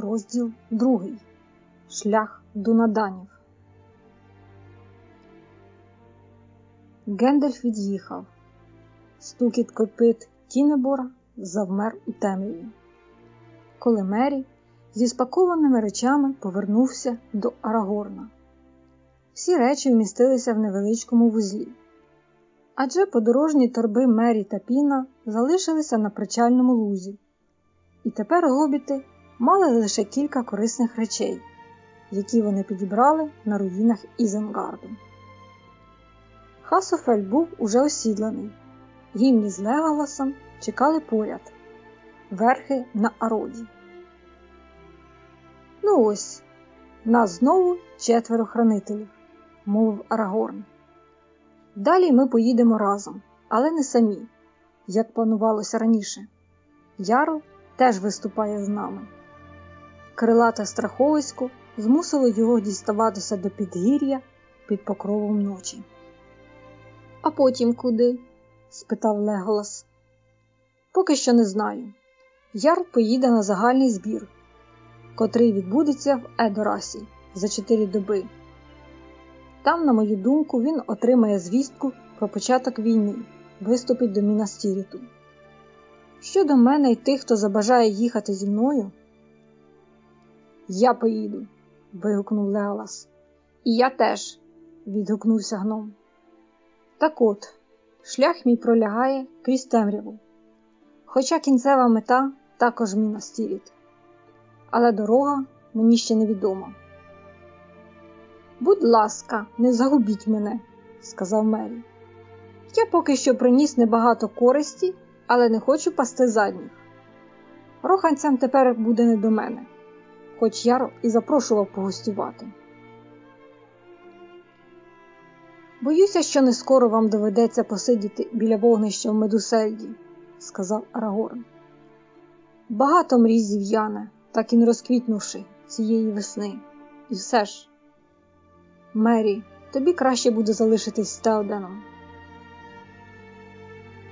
Розділ другий. Шлях до наданів. Гендальф від'їхав. Стукіт копит Тінебора завмер у темряві. Коли Мері зі спакованими речами повернувся до Арагорна. Всі речі вмістилися в невеличкому вузлі. Адже подорожні торби Мері та Піна залишилися на причальному лузі. І тепер гобіти мали лише кілька корисних речей, які вони підібрали на руїнах Ізенгарду. Хасофель був уже осідланий. Гімні з Леголасом чекали поряд, верхи на Ароді. Ну ось, нас знову четверо хранителів, мовив Арагорн. Далі ми поїдемо разом, але не самі, як планувалося раніше. Ярл теж виступає з нами. Крилате страховисько змусило його діставатися до підгір'я під покровом ночі. А потім куди? спитав Леголас. Поки що не знаю. Ярл поїде на загальний збір, котрий відбудеться в Едорасі за чотири доби. Там, на мою думку, він отримає звістку про початок війни, виступить до Мінас-Тіріту. Щодо мене і тих, хто забажає їхати зі мною, я поїду, вигукнув Леголас. І я теж, відгукнувся гном. Так от, шлях мій пролягає крізь темряву, хоча кінцева мета також Мінас-Тіріт. Але дорога мені ще невідома. Будь ласка, не загубіть мене, сказав Мері. Я поки що приніс небагато користі, але не хочу пасти задніх. Роханцям тепер буде не до мене, хоч Яр і запрошував погостювати. Боюся, що не скоро вам доведеться посидіти біля вогнища в Медусельді, сказав Арагорн. Багато мрізів Яне, так і не розквітнувши цієї весни. І все ж. Мері, тобі краще буде залишитись з.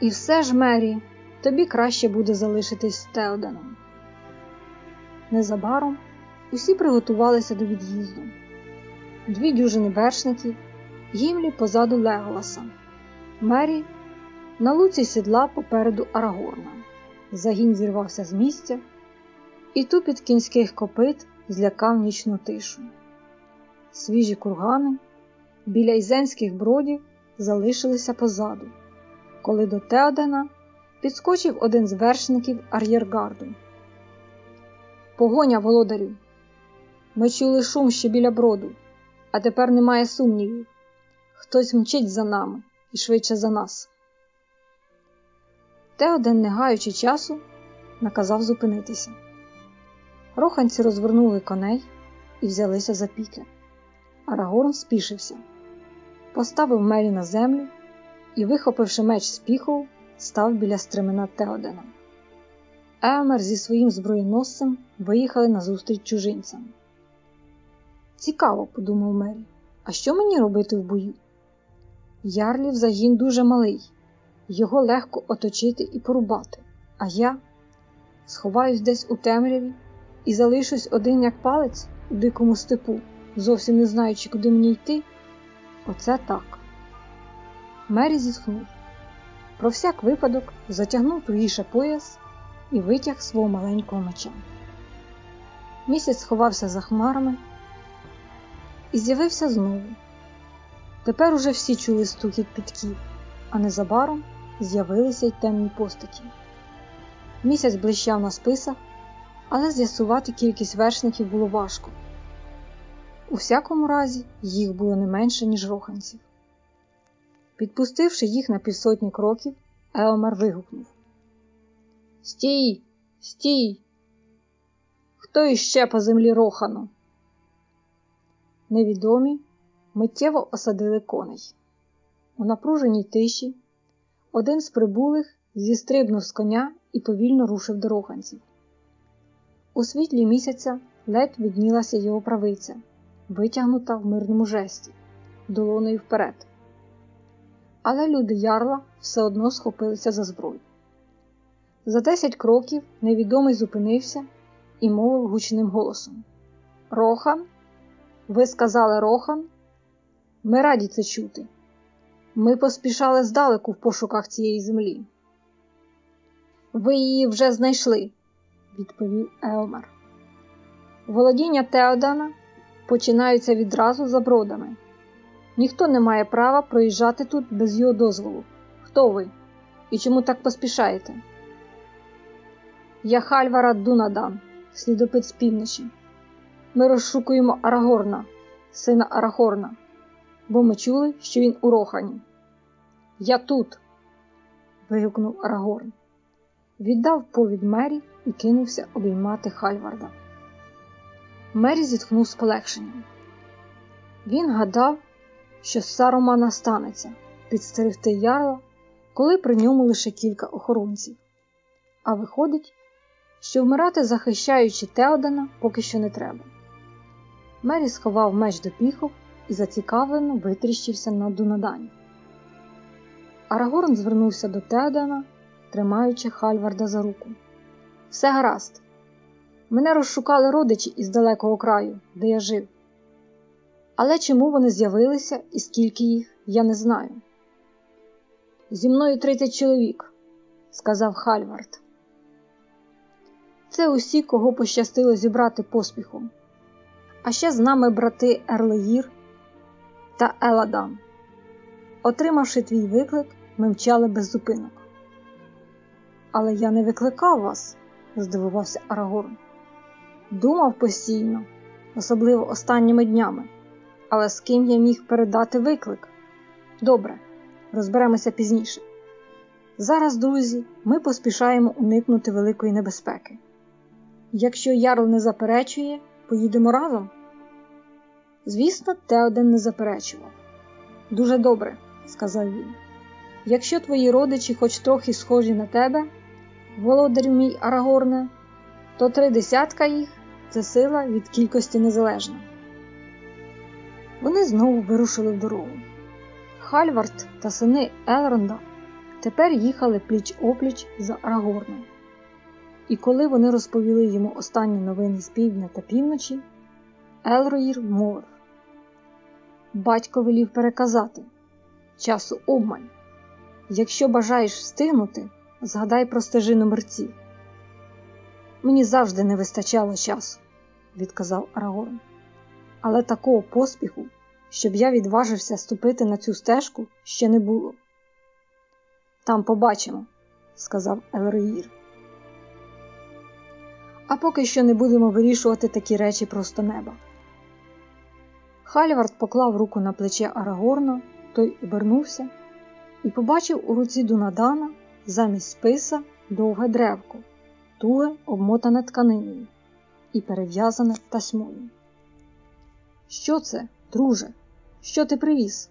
І все ж, Мері, тобі краще буде залишитись з. Незабаром усі приготувалися до від'їзду. Дві дюжини вершників, Гімлі позаду Леголаса, Мері на луці сідла попереду Арагорна. Загін зірвався з місця, і тупіт кінських копит злякав нічну тишу. Свіжі кургани біля ізенських бродів залишилися позаду, коли до Теодена підскочив один з вершників ар'єргарду. Погоня, володарю! Ми чули шум ще біля броду, а тепер немає сумнівів. Хтось мчить за нами і швидше за нас. Теоден, не гаючи часу, наказав зупинитися. Роханці розвернули коней і взялися за піки. Арагорн спішився, поставив Мері на землю і, вихопивши меч з піхов, став біля стремена Теодена. Еомер зі своїм зброєносцем виїхали назустріч чужинцям. Цікаво, подумав Мері, а що мені робити в бою? Ярлів загін дуже малий, його легко оточити і порубати, а я сховаюсь десь у темряві і залишусь один як палець у дикому степу, зовсім не знаючи, куди мені йти. Оце так. Мері зітхнув. Про всяк випадок затягнув тугіше пояс і витяг свого маленького меча. Місяць сховався за хмарами і з'явився знову. Тепер уже всі чули стукіт підків, а незабаром з'явилися й темні постаті. Місяць блищав на списах, але з'ясувати кількість вершників було важко. У всякому разі, їх було не менше, ніж роханців. Підпустивши їх на півсотні кроків, Еомер вигукнув Стій, стій! Хто іще по землі рохану? Невідомі миттєво осадили коней. У напруженій тиші один з прибулих зістрибнув з коня і повільно рушив до роханців. У світлі місяця ледь віднілася його правиця, витягнута в мирному жесті, долоною вперед. Але люди ярла все одно схопилися за зброю. За десять кроків невідомий зупинився і мовив гучним голосом: Рохан? Ви сказали Рохан? Ми раді це чути. Ми поспішали здалеку в пошуках цієї землі. Ви її вже знайшли, відповів Елмер. Володіння Теодана починаються відразу за бродами. Ніхто не має права проїжджати тут без його дозволу. Хто ви? І чому так поспішаєте? Я Хальвара Дунадан, слідопит з півночі. Ми розшукуємо Арагорна, сина Арахорна, бо ми чули, що він у Рохані. Я тут. вигукнув Арагорн. Віддав повід Мері і кинувся обіймати Хальварда. Мері зітхнув з полегшенням. Він гадав, що з Саромана станеться підстерегти ярла, коли при ньому лише кілька охоронців. А виходить, що вмирати, захищаючи Теодена, поки що не треба. Мері сховав меч до піхов і зацікавлено витріщився на Дунадані. Арагорн звернувся до Теодена, тримаючи Хальварда за руку. Все гаразд. Мене розшукали родичі із далекого краю, де я жив. Але чому вони з'явилися і скільки їх, я не знаю. Зі мною тридцять чоловік, сказав Хальвард. Це усі, кого пощастило зібрати поспіхом. А ще з нами брати Ерлеїр та Еладан. Отримавши твій виклик, ми мчали без зупинок. Але я не викликав вас, здивувався Арагорн. Думав постійно, особливо останніми днями. Але з ким я міг передати виклик? Добре, розберемося пізніше. Зараз, друзі, ми поспішаємо уникнути великої небезпеки. Якщо Ярл не заперечує, поїдемо разом. Звісно, Теоден не заперечував. Дуже добре, сказав він. Якщо твої родичі хоч трохи схожі на тебе, володарю мій Арагорне, то три десятка їх це сила від кількості незалежна. Вони знову вирушили в дорогу. Хальвард та сини Елронда тепер їхали пліч опліч за Арагорном. І коли вони розповіли йому останні новини з півдня та півночі, Елроїр мовив Батько велів переказати часу обмаль. Якщо бажаєш встигнути, згадай про стежину мерців. Мені завжди не вистачало часу, відказав Арагорн. Але такого поспіху, щоб я відважився ступити на цю стежку, ще не було. Там побачимо, сказав Елроїр. А поки що не будемо вирішувати такі речі просто неба. Хальвард поклав руку на плече Арагорна, той обернувся і побачив у руці Дунадана замість списа довге древко, туге обмотане тканиною і перев'язане тасьмою. Що це, друже? Що ти привіз?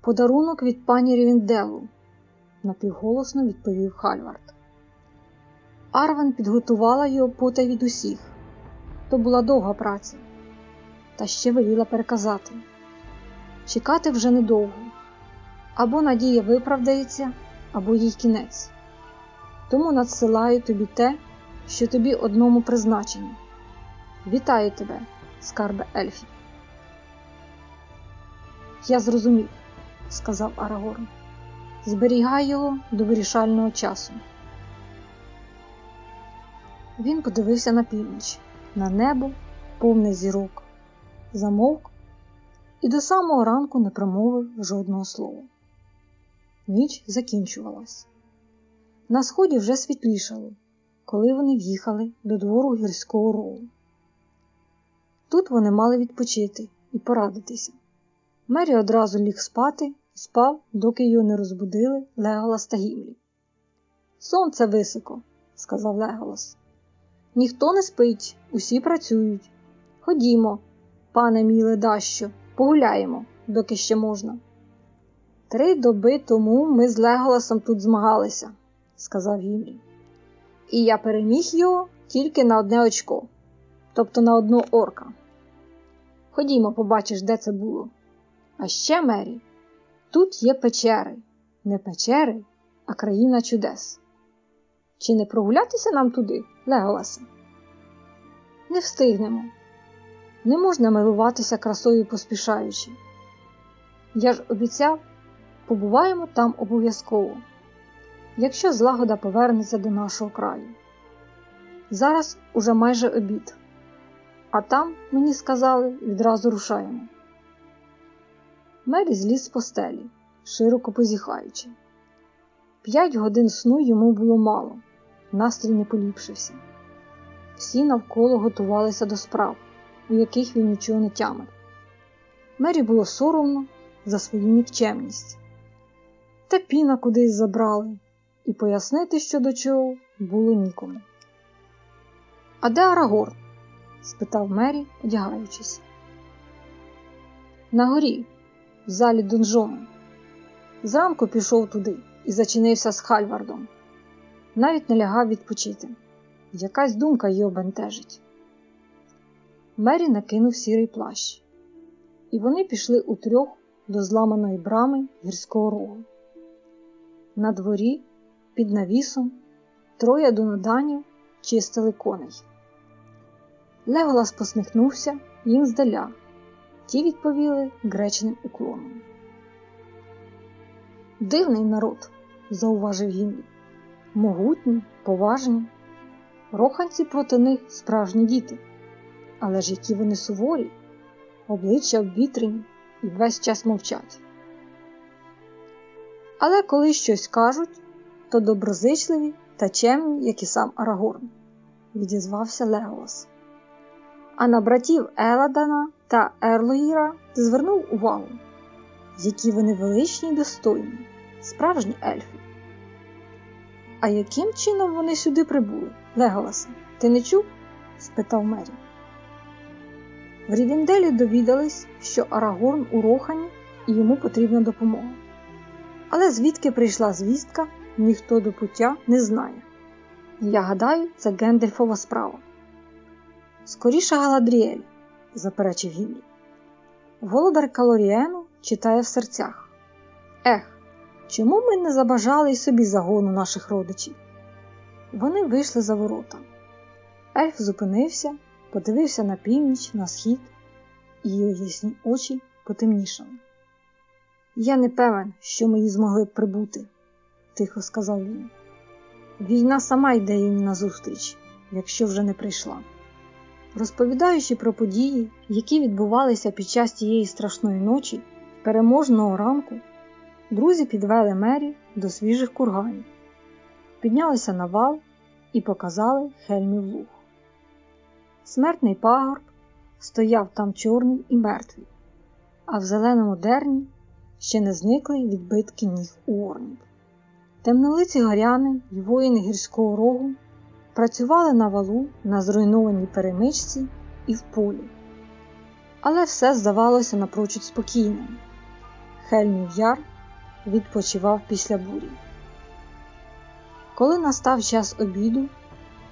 Подарунок від пані Рівінделу, напівголосно відповів Хальвард. Арвен підготувала його потай від усіх. То була довга праця, та ще веліла переказати. Чекати вже недовго. Або надія виправдається, або їй кінець. Тому надсилаю тобі те, що тобі одному призначено. Вітаю тебе, скарбе Ельфі. Я зрозумів, сказав Арагорн. Зберігай його до вирішального часу. Він подивився на північ, на небо, повне зірок, замовк і до самого ранку не промовив жодного слова. Ніч закінчувалась. На сході вже світлішало, коли вони в'їхали до двору гірського рову. Тут вони мали відпочити і порадитися. Мері одразу ліг спати і спав, доки його не розбудили Леголас та Гімлі. Сонце високо, сказав Леголас. Ніхто не спить, усі працюють. Ходімо, пане мій ледащо, погуляємо, доки ще можна. Три доби тому ми з Леголасом тут змагалися, сказав Гімлі. І я переміг його тільки на одне очко, тобто на одну орка. Ходімо, побачиш, де це було. А ще, Мері, тут є печери, не печери, а країна чудес. Чи не прогулятися нам туди, Леголасе? Не встигнемо. Не можна милуватися красою поспішаючи. Я ж обіцяв, побуваємо там обов'язково, якщо злагода повернеться до нашого краю. Зараз уже майже обід, а там, мені сказали, відразу рушаємо. Мері зліз з постелі, широко позіхаючи. П'ять годин сну йому було мало, настрій не поліпшився. Всі навколо готувалися до справ, у яких він нічого не тямив. Мері було соромно за свою нікчемність. Та піна кудись забрали, і пояснити, що до чого, було нікому. А де Арагорн? спитав Мері, одягаючись. На горі, в залі донжону. Зранку пішов туди і зачинився з Хальвардом. Навіть не лягав відпочити. Якась думка його бентежить. Мері накинув сірий плащ, і вони пішли утрьох до зламаної брами гірського рогу. На дворі, під навісом, троє донаданів чистили коней. Леголас посміхнувся їм здаля. Ті відповіли гречним уклоном. Дивний народ, зауважив Гімлі. Могутні, поважні. Роханці проти них справжні діти. Але ж які вони суворі, обличчя обвітрені і весь час мовчать. Але коли щось кажуть, то доброзичливі та чемні, як і сам Арагорн, відізвався Леголас. А на братів Еладана та Ерлоїра звернув увагу, які вони величні й достойні, справжні ельфи. А яким чином вони сюди прибули, Леголасе? Ти не чув? спитав Мері. В Рівенделі довідались, що Арагорн у Рохані і йому потрібна допомога. Але звідки прийшла звістка, ніхто до пуття не знає. Я гадаю, це Гендельфова справа. Скоріше Галадріель, заперечив Гімлі. Володар Калоріену читає в серцях. Ех, чому ми не забажали й собі загону наших родичів? Вони вийшли за ворота. Ельф зупинився, подивився на північ, на схід, і його ясні очі потемнішали. Я не певен, що ми її змогли прибути, тихо сказав він. Війна сама йде їм назустріч, якщо вже не прийшла. Розповідаючи про події, які відбувалися під час тієї страшної ночі, переможного ранку, друзі підвели мері до свіжих курганів, піднялися на вал і показали Хельмів луг. Смертний пагорб стояв там чорний і мертвий, а в зеленому дерні ще не зникли відбитки ніг у орнів. Темнолиці горяни й воїни гірського рогу працювали на валу на зруйнованій перемичці і в полі. Але все здавалося напрочуд спокійним. Хельмів яр відпочивав після бурі. Коли настав час обіду,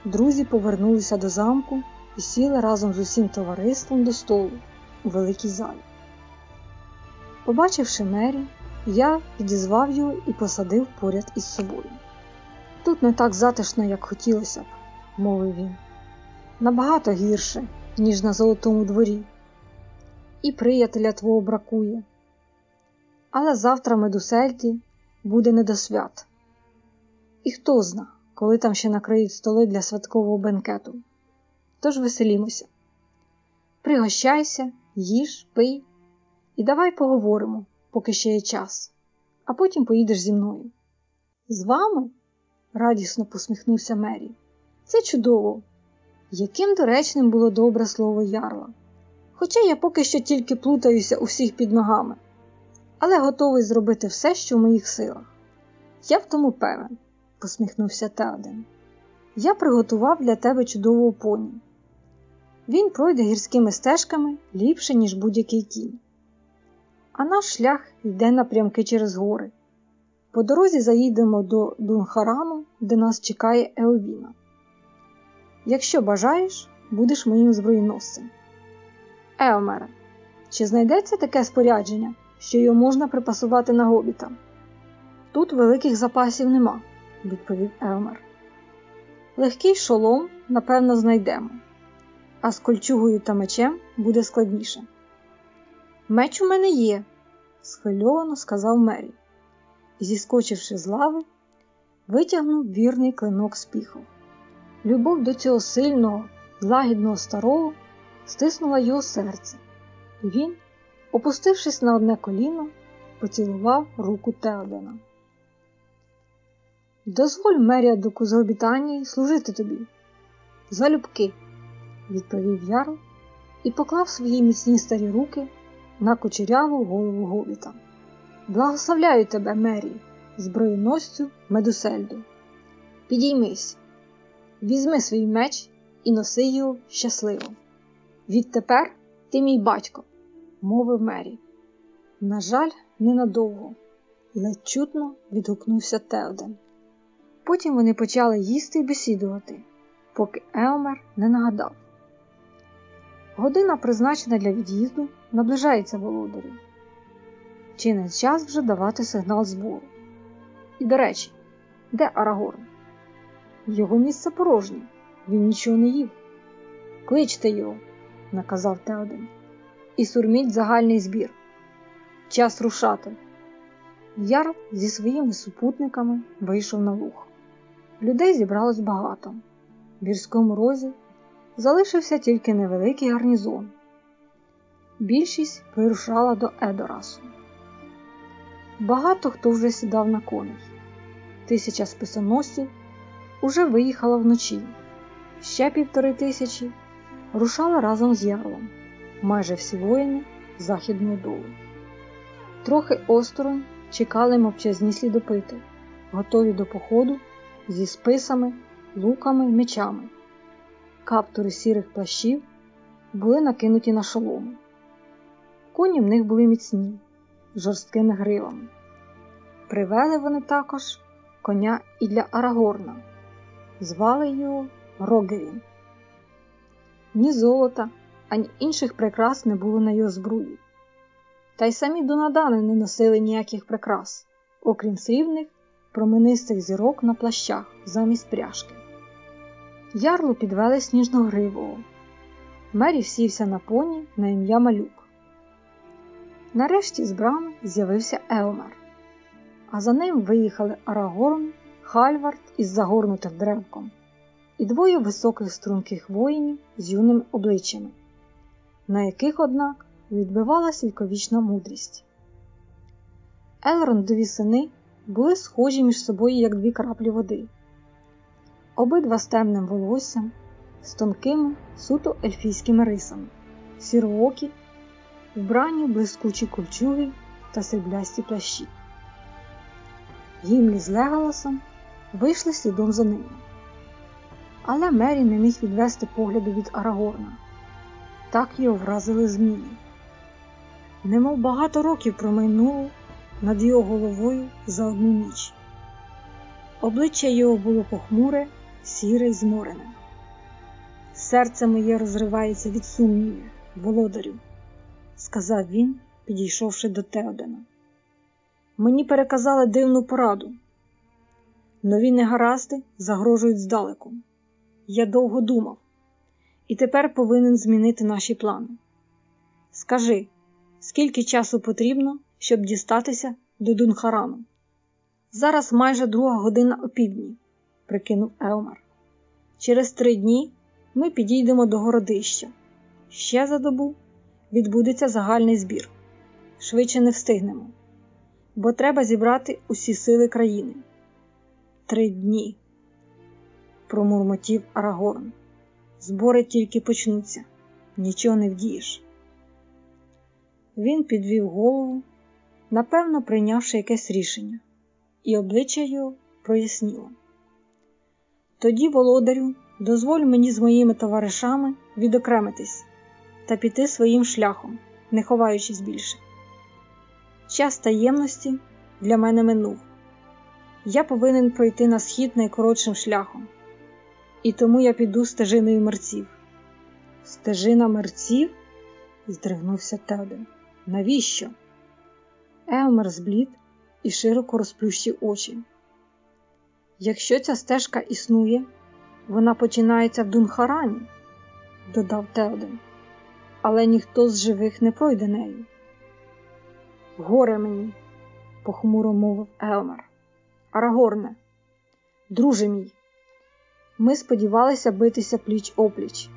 друзі повернулися до замку і сіли разом з усім товариством до столу у великій залі. Побачивши мері, я підізвав його і посадив поряд із собою. Тут не так затишно, як хотілося б, мовив він. Набагато гірше, ніж на Золотому дворі. І приятеля твого бракує. Але завтра медусельті буде не до свят. І хто зна, коли там ще накриють столи для святкового бенкету. Тож веселімося. Пригощайся, їж, пий і давай поговоримо, поки ще є час, а потім поїдеш зі мною. З вами? радісно посміхнувся Мері. Це чудово. Яким доречним було добре слово ярла. Хоча я поки що тільки плутаюся у всіх під ногами, але готовий зробити все, що в моїх силах. Я в тому певен, посміхнувся Теоден. Я приготував для тебе чудового поні. Він пройде гірськими стежками ліпше, ніж будь-який кінь. А наш шлях йде напрямки через гори. По дорозі заїдемо до Дунхарану, де нас чекає Еовіна. Якщо бажаєш, будеш моїм зброєносцем. Еомере, чи знайдеться таке спорядження, що його можна припасувати на гобіта? Тут великих запасів нема, відповів Еомер. Легкий шолом, напевно, знайдемо, а з кольчугою та мечем буде складніше. Меч у мене є, схвильовано сказав Мері, і, зіскочивши з лави, витягнув вірний клинок з піхов. Любов до цього сильного, лагідного старого стиснула його серце, і він, опустившись на одне коліно, поцілував руку Теодена. Дозволь Меріаду з обітанії служити тобі. Залюбки, відповів Ярл і поклав свої міцні старі руки на кучеряву голову гобіта. Благословляю тебе, Мері, зброєносцю Медусельду. Підіймись, візьми свій меч і носи його щасливо. Відтепер ти мій батько, мовив Мері. На жаль, ненадовго, ледь чутно відгукнувся Теоден. Потім вони почали їсти і бесідувати, поки Еомер не нагадав. Година, призначена для від'їзду, наближається володарю. Чи не час вже давати сигнал збору? І, до речі, де Арагорн? Його місце порожнє, він нічого не їв. Кличте його, наказав Теоден, і сурміть загальний збір. Час рушати. Яр зі своїми супутниками вийшов на луг. Людей зібралось багато. В гірському розі залишився тільки невеликий гарнізон. Більшість вирушала до Едорасу. Багато хто вже сідав на коней. Тисяча списоносців уже виїхала вночі, ще півтори тисячі рушала разом з ярлом, майже всі воїни західного долу. Трохи осторонь чекали мовчазні слідопити, готові до походу зі списами, луками мечами. Каптури сірих плащів були накинуті на шоломи. Коні в них були міцні, жорсткими гривами. Привели вони також коня і для Арагорна, звали його Рогевін. Ні золота, ані інших прикрас не було на його збруї. Та й самі донадани не носили ніяких прикрас, окрім срібних променистих зірок на плащах замість пряжки. Ярлу підвели сніжно-гривого. Мері сівся на поні на ім'я Малюк. Нарешті з брами з'явився Елмер, а за ним виїхали Арагорн, Хальвард із загорнутим древком і двоє високих струнких воїнів з юними обличчями, на яких, однак, відбивалась віковічна мудрість. Елрондові сини були схожі між собою, як дві краплі води, обидва з темним волоссям, з тонкими, суто ельфійськими рисами, сіроокі, вбрані блискучі ковчуги та сріблясті плащі. Гімлі з Леголосом вийшли слідом за ними. Але Мері не міг відвести погляду від Арагорна. Так його вразили зміни. Немов багато років промайнуло над його головою за одну ніч. Обличчя його було похмуре, сіре й зморене. Серце моє розривається від сумнівів, володарю, сказав він, підійшовши до Теодена. Мені переказали дивну пораду. Нові негаразди загрожують здалеку. Я довго думав, і тепер повинен змінити наші плани. Скажи, скільки часу потрібно, щоб дістатися до Дунхарану? Зараз майже друга година опівдні, прикинув Еомар. Через три дні ми підійдемо до городища. Ще за добу відбудеться загальний збір. Швидше не встигнемо, бо треба зібрати усі сили країни. Три дні промурмотів Арагорн. Збори тільки почнуться, нічого не вдієш. Він підвів голову, напевно, прийнявши якесь рішення, і обличчя його проясніло. Тоді, володарю, дозволь мені з моїми товаришами відокремитись та піти своїм шляхом, не ховаючись більше. Час таємності для мене минув. Я повинен пройти на схід найкоротшим шляхом і тому я піду стежиною мерців. Стежина мерців? здригнувся Теден. Навіщо? Еомер зблід і широко розплющив очі. Якщо ця стежка існує, Вона починається в Дунхарані, додав Теоден, але ніхто з живих не пройде нею. Горе мені, похмуро мовив Елмер. Арагорне, друже мій, ми сподівалися битися пліч опліч,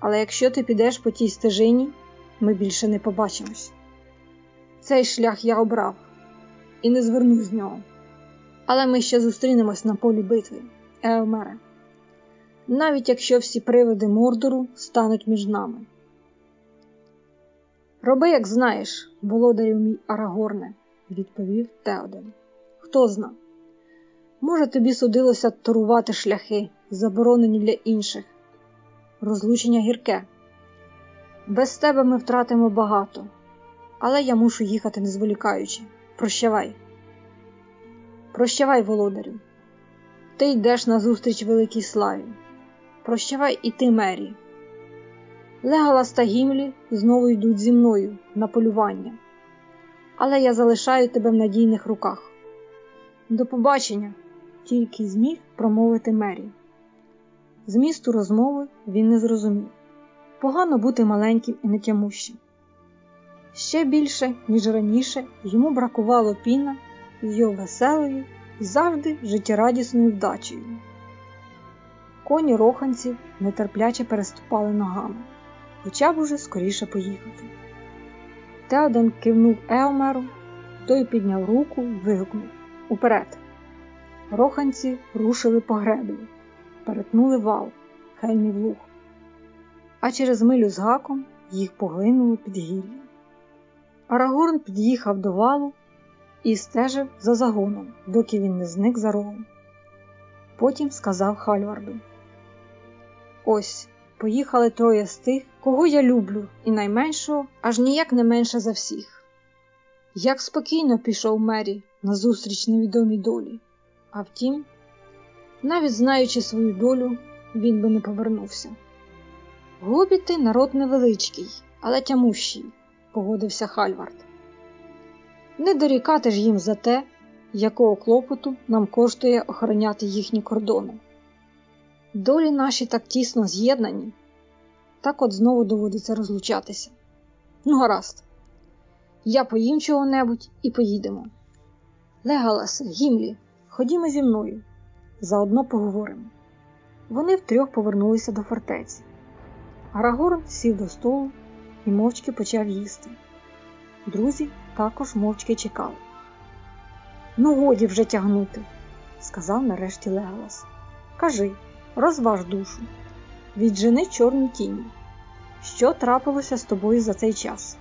але якщо ти підеш по тій стежині, ми більше не побачимось. Цей шлях я обрав і не зверну з нього. Але ми ще зустрінемось на полі битви, Еомере. Навіть якщо всі привиди Мордору стануть між нами. Роби, як знаєш, володарю мій Арагорне, відповів Теоден. Хто зна? Може, тобі судилося торувати шляхи, заборонені для інших. Розлучення гірке. Без тебе ми втратимо багато, але я мушу їхати не зволікаючи. Прощавай. Прощавай, володарю. Ти йдеш на зустріч великій славі. Прощавай і ти, Мері. Леголас та Гімлі знову йдуть зі мною на полювання, але я залишаю тебе в надійних руках. До побачення, тільки зміг промовити Мері. Змісту розмови він не зрозумів. Погано бути маленьким і нетямущим. Ще більше, ніж раніше, йому бракувало піна його веселою і завжди життєрадісною вдачею. Коні роханців нетерпляче переступали ногами, хоча б уже скоріше поїхати. Теоден кивнув Еомеру, той підняв руку і вигукнув Уперед! Роханці рушили по греблі, перетнули вал, хельмів луг, а через милю з гаком їх поглинуло підгір'я. Арагорн під'їхав до валу і стежив за загоном, доки він не зник за рогом. Потім сказав Хальварду: Ось, поїхали троє з тих, кого я люблю, і найменшого аж ніяк не менше за всіх. Як спокійно пішов Мері назустріч невідомій долі, а втім, навіть знаючи свою долю, він би не повернувся. Гобіти народ невеличкий, але тямущий, погодився Хальвард. Не дорікати ж їм за те, якого клопоту нам коштує охороняти їхні кордони. Долі наші так тісно з'єднані, так от знову доводиться розлучатися. Ну, гаразд, я поїм чого-небудь і поїдемо. Легаласе, Гімлі, ходімо зі мною, заодно поговоримо. Вони втрьох повернулися до фортеці. Арагорн сів до столу і мовчки почав їсти. Друзі також мовчки чекали. Ну, годі вже тягнути, сказав нарешті Леголас. Кажи, розваж душу, віджени чорні тіні. Що трапилося з тобою за цей час?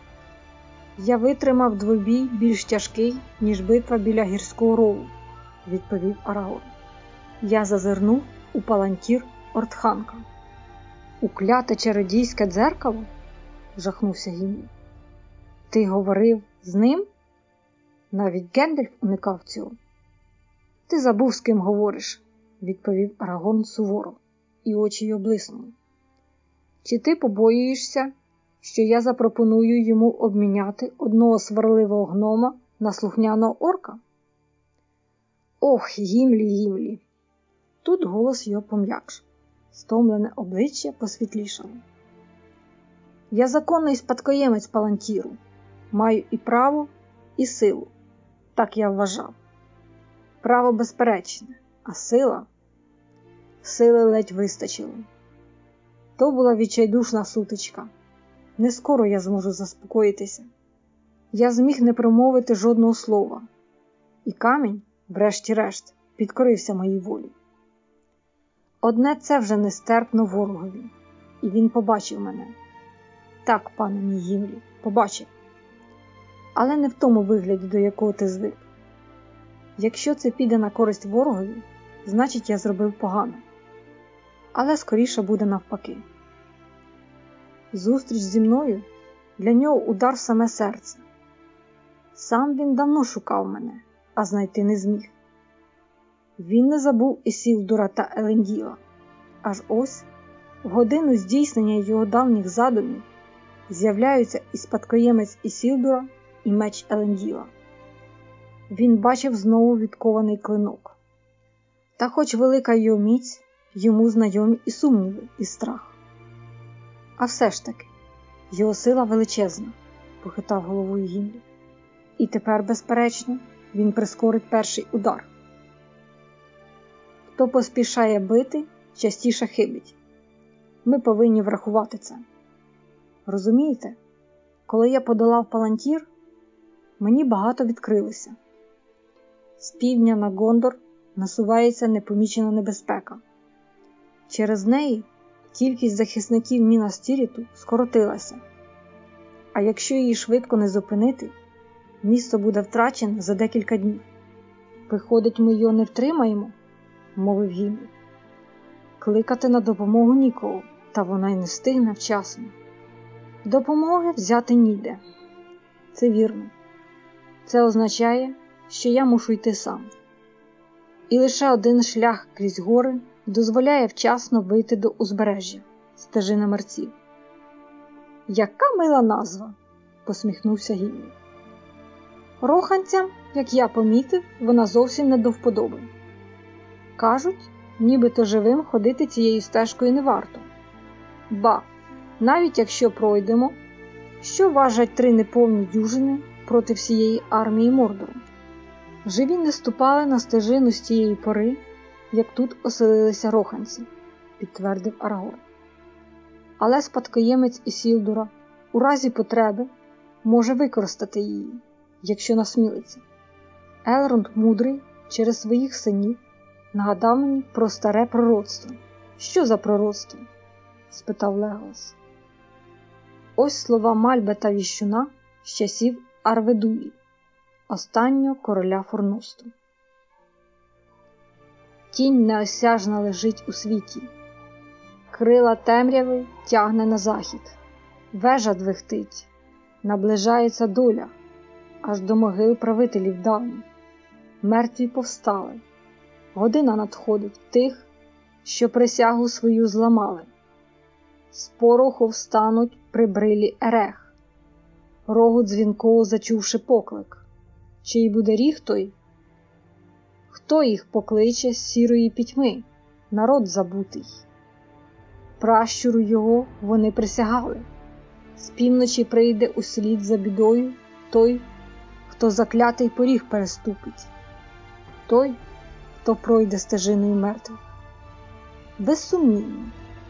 Я витримав двобій більш тяжкий, ніж битва біля гірського рову, відповів Арагорн. Я зазирнув у палантір Ортханка. У кляте чародійське дзеркало? жахнувся Гімлі. Ти говорив з ним? Навіть Гендальф уникав цього. Ти забув, з ким говориш, відповів Арагорн суворо, і очі й облиснули. Чи ти побоюєшся, що я запропоную йому обміняти одного сварливого гнома на слухняного орка? Ох, гімлі, гімлі. Тут голос його пом'якш, стомлене обличчя посвітлішало. Я законний спадкоємець Палантіру, маю і право, і силу. Так я вважав. Право безперечне, а сила сили ледь вистачило. То була відчайдушна сутичка. Не скоро я зможу заспокоїтися. Я зміг не промовити жодного слова, і камінь, врешті-решт, підкорився моїй волі. Одне це вже нестерпно ворогові, і він побачив мене. Так, пане мій Гімлі, побачив. Але не в тому вигляді, до якого ти звик. Якщо це піде на користь ворогові, значить я зробив погано. Але скоріше буде навпаки. Зустріч зі мною для нього удар в саме серце. Сам він давно шукав мене, а знайти не зміг. Він не забув Ісілдура та Еленділа, аж ось, в годину здійснення його давніх задумів, з'являються і спадкоємець Ісілдура і меч Еленділа. Він бачив знову відкований клинок. Та, хоч велика його міць, йому знайомі і сумніви, і страх. А все ж таки, його сила величезна, похитав головою Гімлі. І тепер, безперечно, він прискорить перший удар. Хто поспішає бити, частіше хибить. Ми повинні врахувати це. Розумієте, коли я подолав палантір, мені багато відкрилося. З півдня на Гондор насувається непомічена небезпека. Через неї кількість захисників Мінас-Тіріту скоротилася, а якщо її швидко не зупинити, місто буде втрачене за декілька днів. Виходить, ми його не втримаємо, мовив Гімлі. Кликати на допомогу нікого, та вона й не стигне вчасно. Допомоги взяти ніде. Це вірно. Це означає, що я мушу йти сам. І лише один шлях крізь гори дозволяє вчасно вийти до узбережжя стежина мерців. Яка мила назва, посміхнувся Гімлі. Роханцям, як я помітив, вона зовсім не до вподоби. Кажуть, нібито живим ходити цією стежкою не варто. Ба, навіть якщо пройдемо, що важать три неповні дюжини проти всієї армії Мордору. Живі не ступали на стежину з тієї пори, як тут оселилися роханці, підтвердив Арагорн. Але спадкоємець Ісілдура у разі потреби може використати її, якщо насмілиться. Елронд мудрий через своїх синів нагадав мені про старе пророцтво. Що за пророцтво? спитав Леголас. Ось слова Мальбета Віщуна з часів Арведуї, останнього короля Форносту. Тінь неосяжна лежить у світі, крила темряви тягне на захід, вежа двихтить, наближається доля, аж до могил правителів давніх. Мертві повстали, година надходить тих, що присягу свою зламали. З пороху встануть при брилі ерех, рогу дзвінково зачувши поклик. Чий буде ріг той? Хто їх покличе з сірої пітьми, народ забутий? Пращуру його вони присягали. З півночі прийде услід за бідою той, хто заклятий поріг переступить, той, хто пройде стежиною мертвих. Безсумнівно,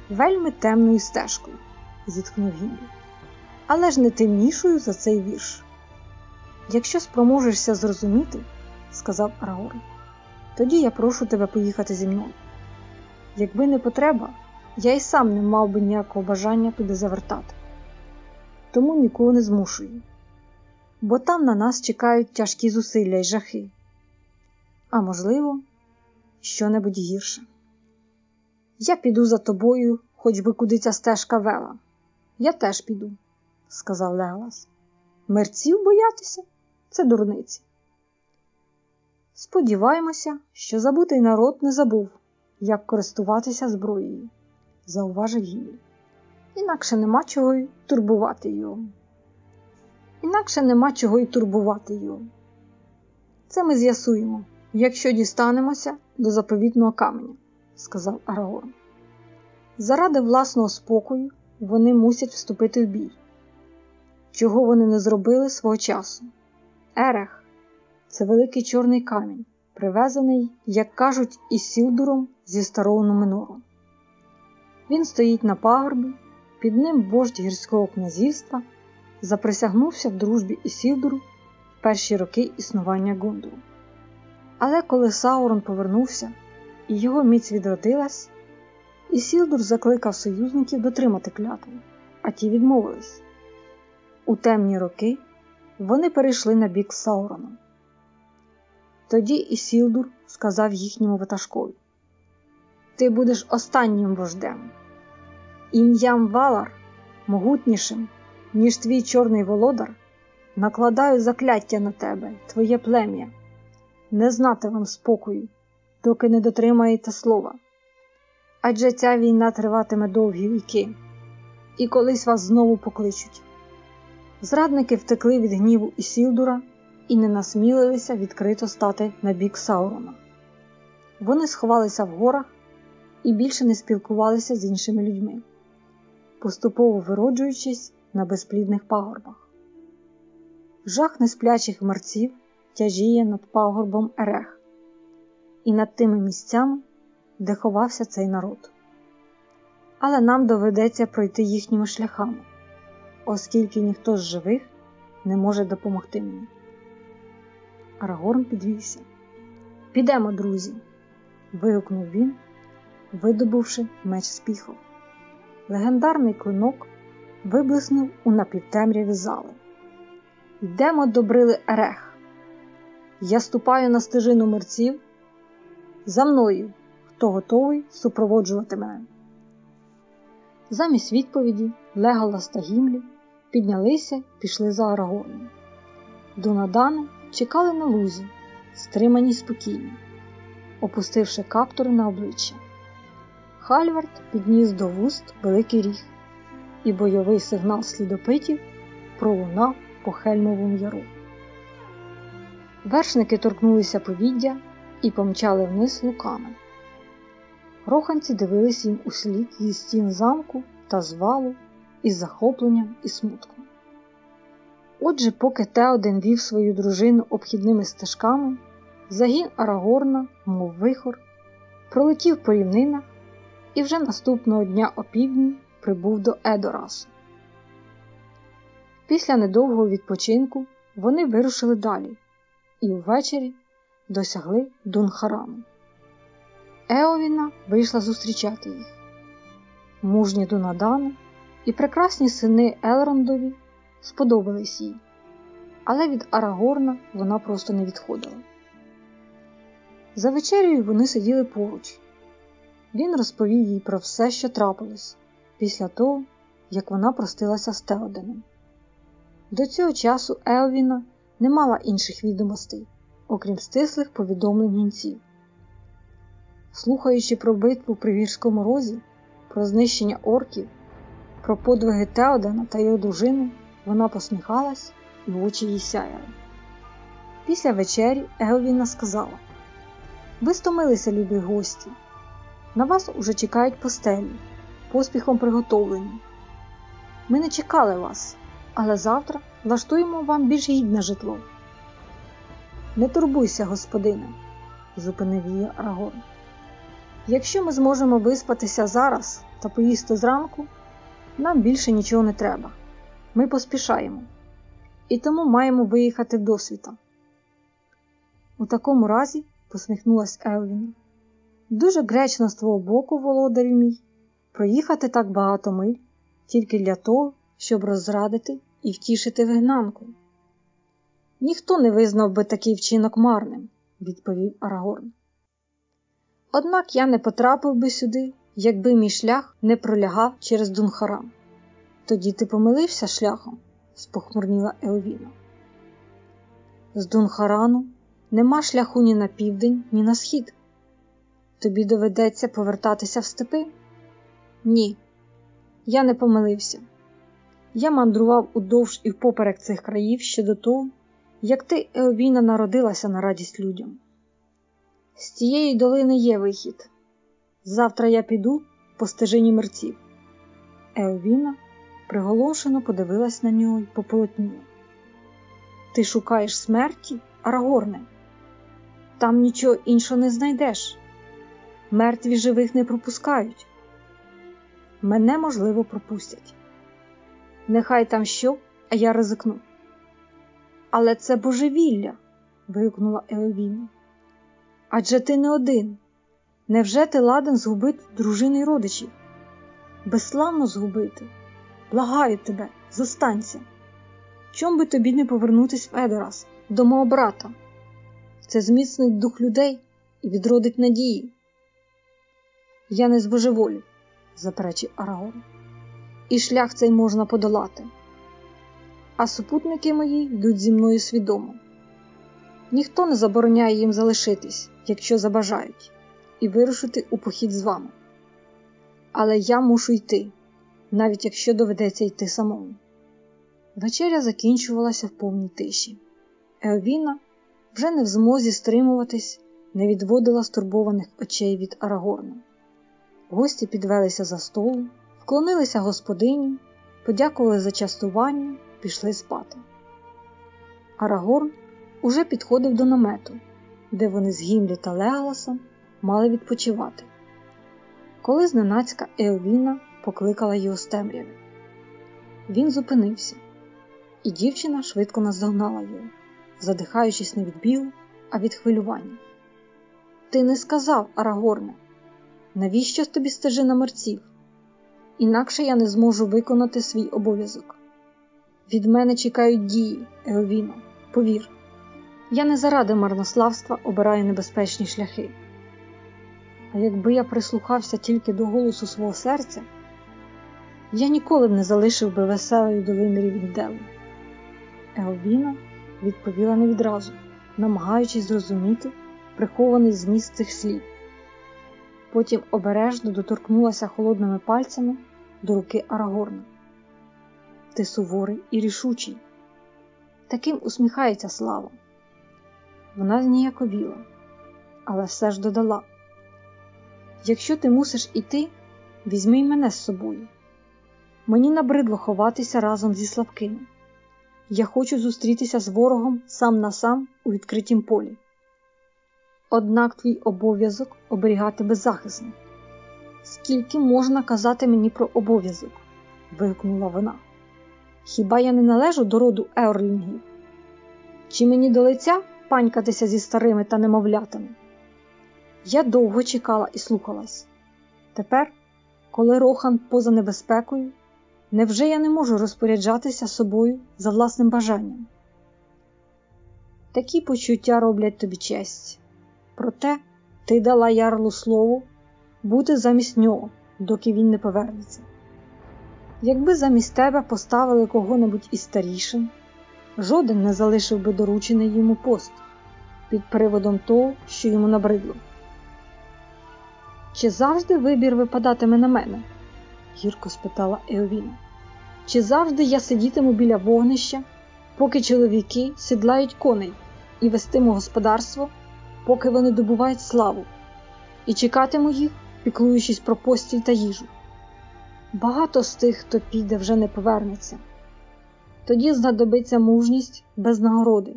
вельми темною стежкою, зітхнув Гімлі. Але ж не темнішою за цей вірш. Якщо спроможешся зрозуміти, сказав Арагорн, тоді я прошу тебе поїхати зі мною. Якби не потреба, я й сам не мав би ніякого бажання туди завертати. Тому нікого не змушую, бо там на нас чекають тяжкі зусилля й жахи, а можливо, що-небудь гірше. Я піду за тобою, хоч би куди ця стежка вела. Я теж піду, сказав Леголас. Мерців боятися це дурниці. Сподіваємося, що забутий народ не забув, як користуватися зброєю, зауважив Гімлі. Інакше нема чого й турбувати його. Інакше нема чого й турбувати його. Це ми з'ясуємо, якщо дістанемося до заповітного каменя, сказав Арагорн. Заради власного спокою вони мусять вступити в бій. Чого вони не зробили свого часу? Ерех це великий чорний камінь, привезений, як кажуть, із Сілдуром зі старого Нуменору. Він стоїть на пагорбі, під ним вождь гірського князівства заприсягнувся в дружбі Ісілдуру в перші роки існування Гондору. Але коли Саурон повернувся і його міць відродилась, Ісілдур закликав союзників дотримати клятву, а ті відмовились. У темні роки вони перейшли на бік Саурона. Тоді Ісілдур сказав їхньому ватажкові: Ти будеш останнім вождем, ім'ям Валар, могутнішим, ніж твій чорний володар, накладаю закляття на тебе, твоє плем'я, не знати вам спокою, доки не дотримаєте слова. Адже ця війна триватиме довгі віки, і колись вас знову покличуть. Зрадники втекли від гніву Ісілдура і не насмілилися відкрито стати на бік Саурона. Вони сховалися в горах і більше не спілкувалися з іншими людьми, поступово вироджуючись на безплідних пагорбах. Жах несплячих мерців тяжіє над пагорбом Ерех і над тими місцями, де ховався цей народ. Але нам доведеться пройти їхніми шляхами, оскільки ніхто з живих не може допомогти мені. Арагорн підвівся. Підемо, друзі, вигукнув він, видобувши меч з піхов. Легендарний клинок виблиснув у напівтемряві зали. Йдемо до брили Ерех. Я ступаю на стежину мерців. За мною, хто готовий супроводжувати мене. Замість відповіді Леголас та Гімлі піднялися пішли за Арагорном. Дунадани чекали на лузі, стримані й спокійні, опустивши каптури на обличчя. Хальвард підніс до вуст великий ріг, і бойовий сигнал слідопитів пролунав по Хельмовому яру. Вершники торкнулися повіддя і помчали вниз луками. Роханці дивились їм услід зі стін замку та звалу із захопленням і смутком. Отже, поки Теоден вів свою дружину обхідними стежками, загін Арагорна, мов вихор, пролетів по рівнинах і вже наступного дня опівдні прибув до Едорасу. Після недовгого відпочинку вони вирушили далі і ввечері досягли Дунхарану. Еовіна вийшла зустрічати їх. Мужні Дунадани і прекрасні сини Елрондові сподобались їй, але від Арагорна вона просто не відходила. За вечерею вони сиділи поруч. Він розповів їй про все, що трапилось, після того, як вона простилася з Теоденом. До цього часу Елвіна не мала інших відомостей, окрім стислих повідомлень гінців. Слухаючи про битву при Вірському розі, про знищення орків, про подвиги Теодена та його дружини, вона посміхалась і очі їй сяяли. Після вечері Елвіна сказала: Ви стомилися, любі гості. На вас уже чекають постелі, поспіхом приготовлені. Ми не чекали вас, але завтра влаштуємо вам більш гідне житло. Не турбуйся, господине, зупинив її Арагорн. Якщо ми зможемо виспатися зараз та поїсти зранку, нам більше нічого не треба. Ми поспішаємо і тому маємо виїхати в досвіта. У такому разі, посміхнулась Елвіна, дуже гречно з твого боку, володарю мій, проїхати так багато миль тільки для того, щоб розрадити і втішити вигнанку. Ніхто не визнав би такий вчинок марним, відповів Арагорн. Однак я не потрапив би сюди, якби мій шлях не пролягав через Дунхарам. Тоді ти помилився шляхом? спохмурніла Еовіна. З Дунхарану нема шляху ні на південь, ні на схід. Тобі доведеться повертатися в степи? Ні, я не помилився. Я мандрував удовж і впоперек цих країв ще до того, як ти, Еовіна, народилася на радість людям. З цієї долини є вихід. Завтра я піду по стежині мерців. Еовіна приголошено подивилась на нього й пополотніла. Ти шукаєш смерті, Арагорне? Там нічого іншого не знайдеш. Мертві живих не пропускають. Мене, можливо, пропустять. Нехай там що, а я ризикну. Але це божевілля. вигукнула Еовіна. Адже ти не один. Невже ти ладен згубити дружини й родичів? Безславно згубити. Благаю тебе, зостанься. Чом би тобі не повернутись в Едорас, до мого брата? Це зміцнить дух людей і відродить надії. Я не збожеволів, заперечив Арагорн, і шлях цей можна подолати. А супутники мої йдуть зі мною свідомо. Ніхто не забороняє їм залишитись, якщо забажають, і вирушити у похід з вами. Але я мушу йти навіть якщо доведеться йти самому. Вечеря закінчувалася в повній тиші. Еовіна, вже не в змозі стримуватись, не відводила стурбованих очей від Арагорна. Гості підвелися за столу, вклонилися господині, подякували за частування, пішли спати. Арагорн уже підходив до намету, де вони з Гімлі та Леголасом мали відпочивати. Коли зненацька Еовіна покликала його з темряви. Він зупинився, і дівчина швидко наздогнала його, задихаючись не від білу, а від хвилювання. Ти не сказав, Арагорне, навіщо тобі стежина мерців? Інакше я не зможу виконати свій обов'язок. Від мене чекають дії, Еовіно, повір. Я не заради марнославства обираю небезпечні шляхи. А якби я прислухався тільки до голосу свого серця, я ніколи б не залишив би веселої долини Рівенделу. Еовіна відповіла не відразу, намагаючись зрозуміти прихований зміст цих слів. Потім обережно доторкнулася холодними пальцями до руки Арагорна. Ти суворий і рішучий. Таким усміхається слава. Вона зніяковіла, але все ж додала: Якщо ти мусиш іти, візьми й мене з собою. Мені набридло ховатися разом зі слабкими. Я хочу зустрітися з ворогом сам на сам у відкритім полі. Однак твій обов'язок оберігати беззахисних. Скільки можна казати мені про обов'язок? вигукнула вона. Хіба я не належу до роду Еорлінгів? Чи мені до лиця панькатися зі старими та немовлятами? Я довго чекала і слухалась. Тепер, коли Рохан поза небезпекою, невже я не можу розпоряджатися собою за власним бажанням? Такі почуття роблять тобі честь. Проте ти дала ярлу слово бути замість нього, доки він не повернеться. Якби замість тебе поставили кого-небудь із старішин, жоден не залишив би доручений йому пост під приводом того, що йому набридло. Чи завжди вибір випадатиме на мене? гірко спитала Еовіна. Чи завжди я сидітиму біля вогнища, поки чоловіки сідлають коней і вестиму господарство, поки вони добувають славу, і чекатиму їх, піклуючись про постіль та їжу? Багато з тих, хто піде, вже не повернеться. Тоді знадобиться мужність без нагороди,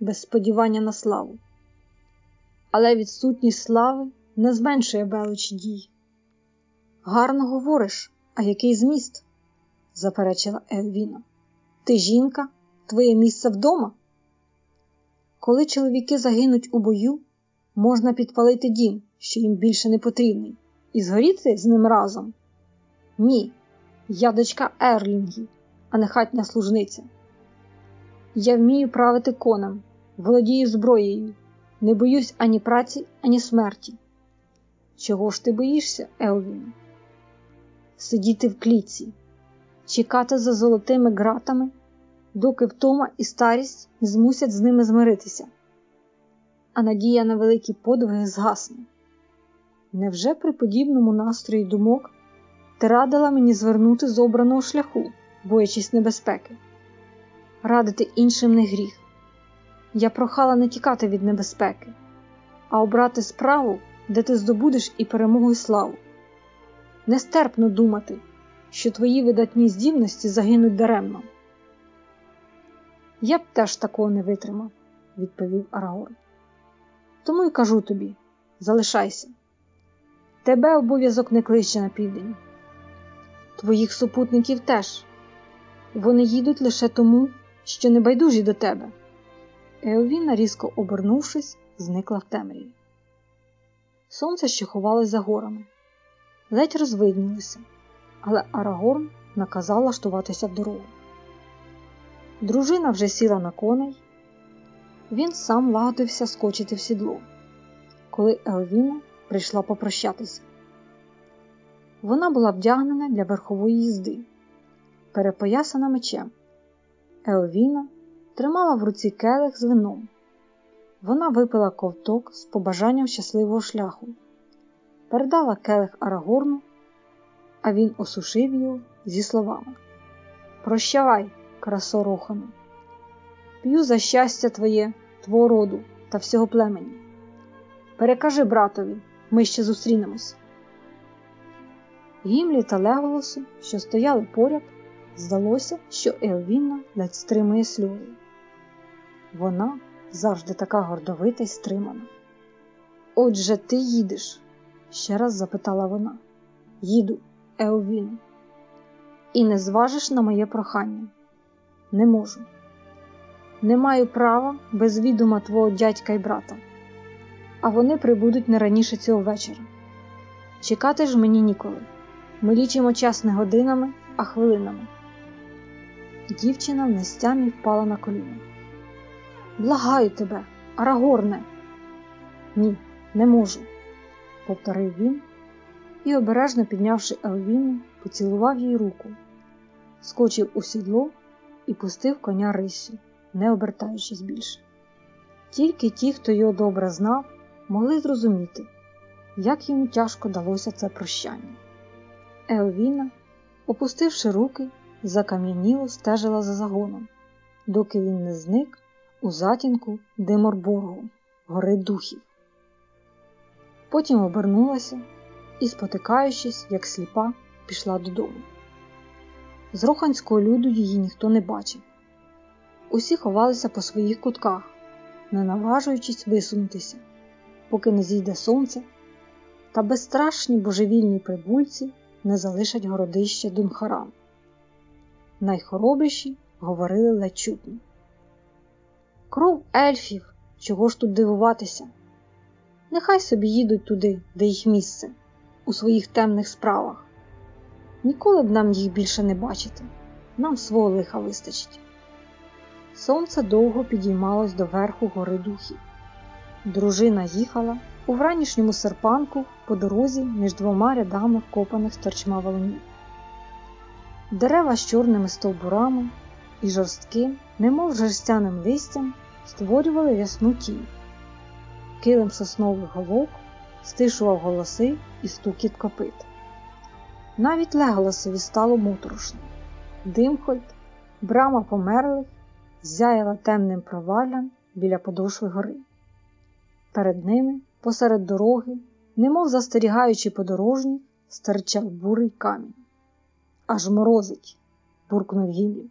без сподівання на славу. Але відсутність слави не зменшує величі дій. Гарно говориш, а який зміст? заперечила Еввіна. Ти жінка, твоє місце вдома? Коли чоловіки загинуть у бою, можна підпалити дім, що їм більше не потрібний, і згоріти з ним разом. Ні, я дочка Ерлінгів, а не хатня служниця. Я вмію правити конем, володію зброєю, не боюсь ані праці, ані смерті. Чого ж ти боїшся, Елвіне? Сидіти в клітці, чекати за золотими ґратами, доки втома і старість не змусять з ними змиритися, а надія на великі подвиги згасне. Невже при подібному настрої думок ти радила мені звернути з обраного шляху, боячись небезпеки? Радити іншим не гріх. Я прохала не тікати від небезпеки, а обрати справу, де ти здобудеш і перемогу і славу. Нестерпно думати, що твої видатні здібності загинуть даремно. Я б теж такого не витримав, відповів Арагорн. Тому й кажу тобі залишайся. Тебе обов'язок не кличе на південь. Твоїх супутників теж. Вони їдуть лише тому, що не байдужі до тебе. Еовіна, різко обернувшись, зникла в темряві. Сонце ще ховалось за горами, ледь розвиднілося, але Арагорн наказав лаштуватися в дорогу. Дружина вже сіла на коней, він сам лагодився скочити в сідло, коли Елвіна прийшла попрощатися. Вона була вдягнена для верхової їзди, перепоясана мечем. Еовіна тримала в руці келих з вином. Вона випила ковток з побажанням щасливого шляху, передала келих Арагорну, а він осушив його зі словами: Прощавай, красо Рохану, п'ю за щастя твоє, твого роду та всього племені. Перекажи братові, ми ще зустрінемось. Гімлі та Леголосу, що стояли поряд, здалося, що Еовінна ледь стримує сльози. Вона завжди така гордовита й стримана. Отже, ти їдеш? ще раз запитала вона. Їду, Еовіно. І не зважиш на моє прохання? Не можу. Не маю права без відома твого дядька й брата, а вони прибудуть не раніше цього вечора. Чекати ж мені ніколи. Ми лічимо час не годинами, а хвилинами. Дівчина в нестямі впала на коліна. Благаю тебе, Арагорне. Ні, не можу, повторив він і, обережно піднявши Елвіну, поцілував їй руку, скочив у сідло і пустив коня рисю, не обертаючись більше. Тільки ті, хто його добре знав, могли зрозуміти, як йому тяжко далося це прощання. Еовіна, опустивши руки, закам'яніло стежила за загоном, доки він не зник у затінку Деморборгу, гори духів. Потім обернулася і, спотикаючись, як сліпа, пішла додому. З роханського люду її ніхто не бачив. Усі ховалися по своїх кутках, не наважуючись висунутися, поки не зійде сонце, та безстрашні божевільні прибульці не залишать городище Дунхаран. Найхоробріші говорили ледь чутно. Кров ельфів, чого ж тут дивуватися? Нехай собі їдуть туди, де їх місце, у своїх темних справах. Ніколи б нам їх більше не бачити, нам свого лиха вистачить. Сонце довго підіймалось до верху гори духів. Дружина їхала у вранішньому серпанку по дорозі між двома рядами вкопаних торчма валунів. Дерева з чорними стовбурами і жорстким, немов жерстяним листям, створювали ясну тінь. Килим соснових голок стишував голоси і стукіт копит. Навіть Леголосові стало моторошно. Димхольд, брама померлих, зяяла темним проваллям біля подошви гори. Перед ними, посеред дороги, немов застерігаючи подорожніх, стирчав бурий камінь. Аж морозить, буркнув Гімлі.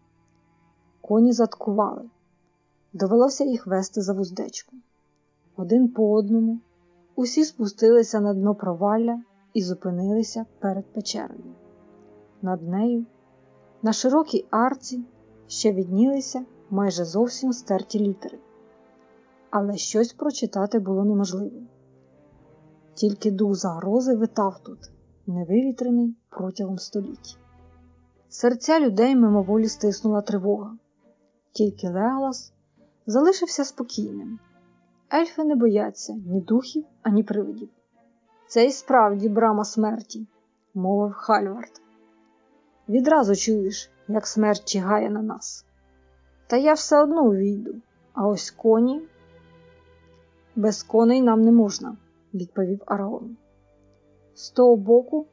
Коні заткували. Довелося їх вести за вуздечку. Один по одному усі спустилися на дно провалля і зупинилися перед печерою. Над нею, на широкій арці, ще віднілися майже зовсім стерті літери, але щось прочитати було неможливо. Тільки дух загрози витав тут, невивітрений протягом століть. Серця людей мимоволі стиснула тривога, тільки Леглас залишився спокійним. Ельфи не бояться ні духів, ані привидів. Це й справді брама смерті, мовив Хальвард. Відразу чуєш, як смерть чигає на нас. Та я все одно увійду, а ось коні. Без коней нам не можна, відповів Арагон. З того боку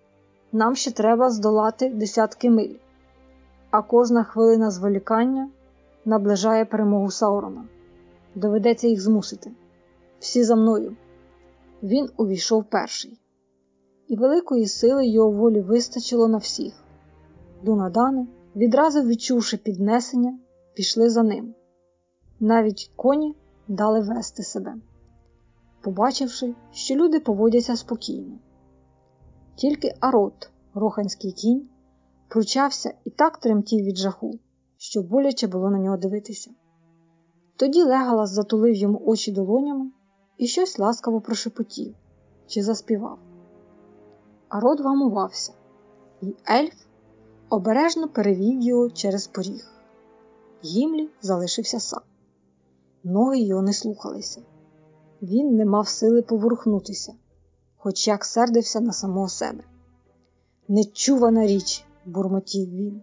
нам ще треба здолати десятки миль, а кожна хвилина зволікання наближає перемогу Саурона. Доведеться їх змусити. Всі за мною. Він увійшов перший, і великої сили його волі вистачило на всіх. Дунадани, відразу відчувши піднесення, пішли за ним. Навіть коні дали вести себе, побачивши, що люди поводяться спокійно. Тільки Арот, роханський кінь, пручався і так тремтів від жаху, що боляче було на нього дивитися. Тоді Легалас затулив йому очі долонями і щось ласкаво прошепотів чи заспівав. Арот вгамувався, і ельф обережно перевів його через поріг. Гімлі залишився сам. Ноги його не слухалися. Він не мав сили поворухнутися, хоч як сердився на самого себе. Нечувана річ, бурмотів він.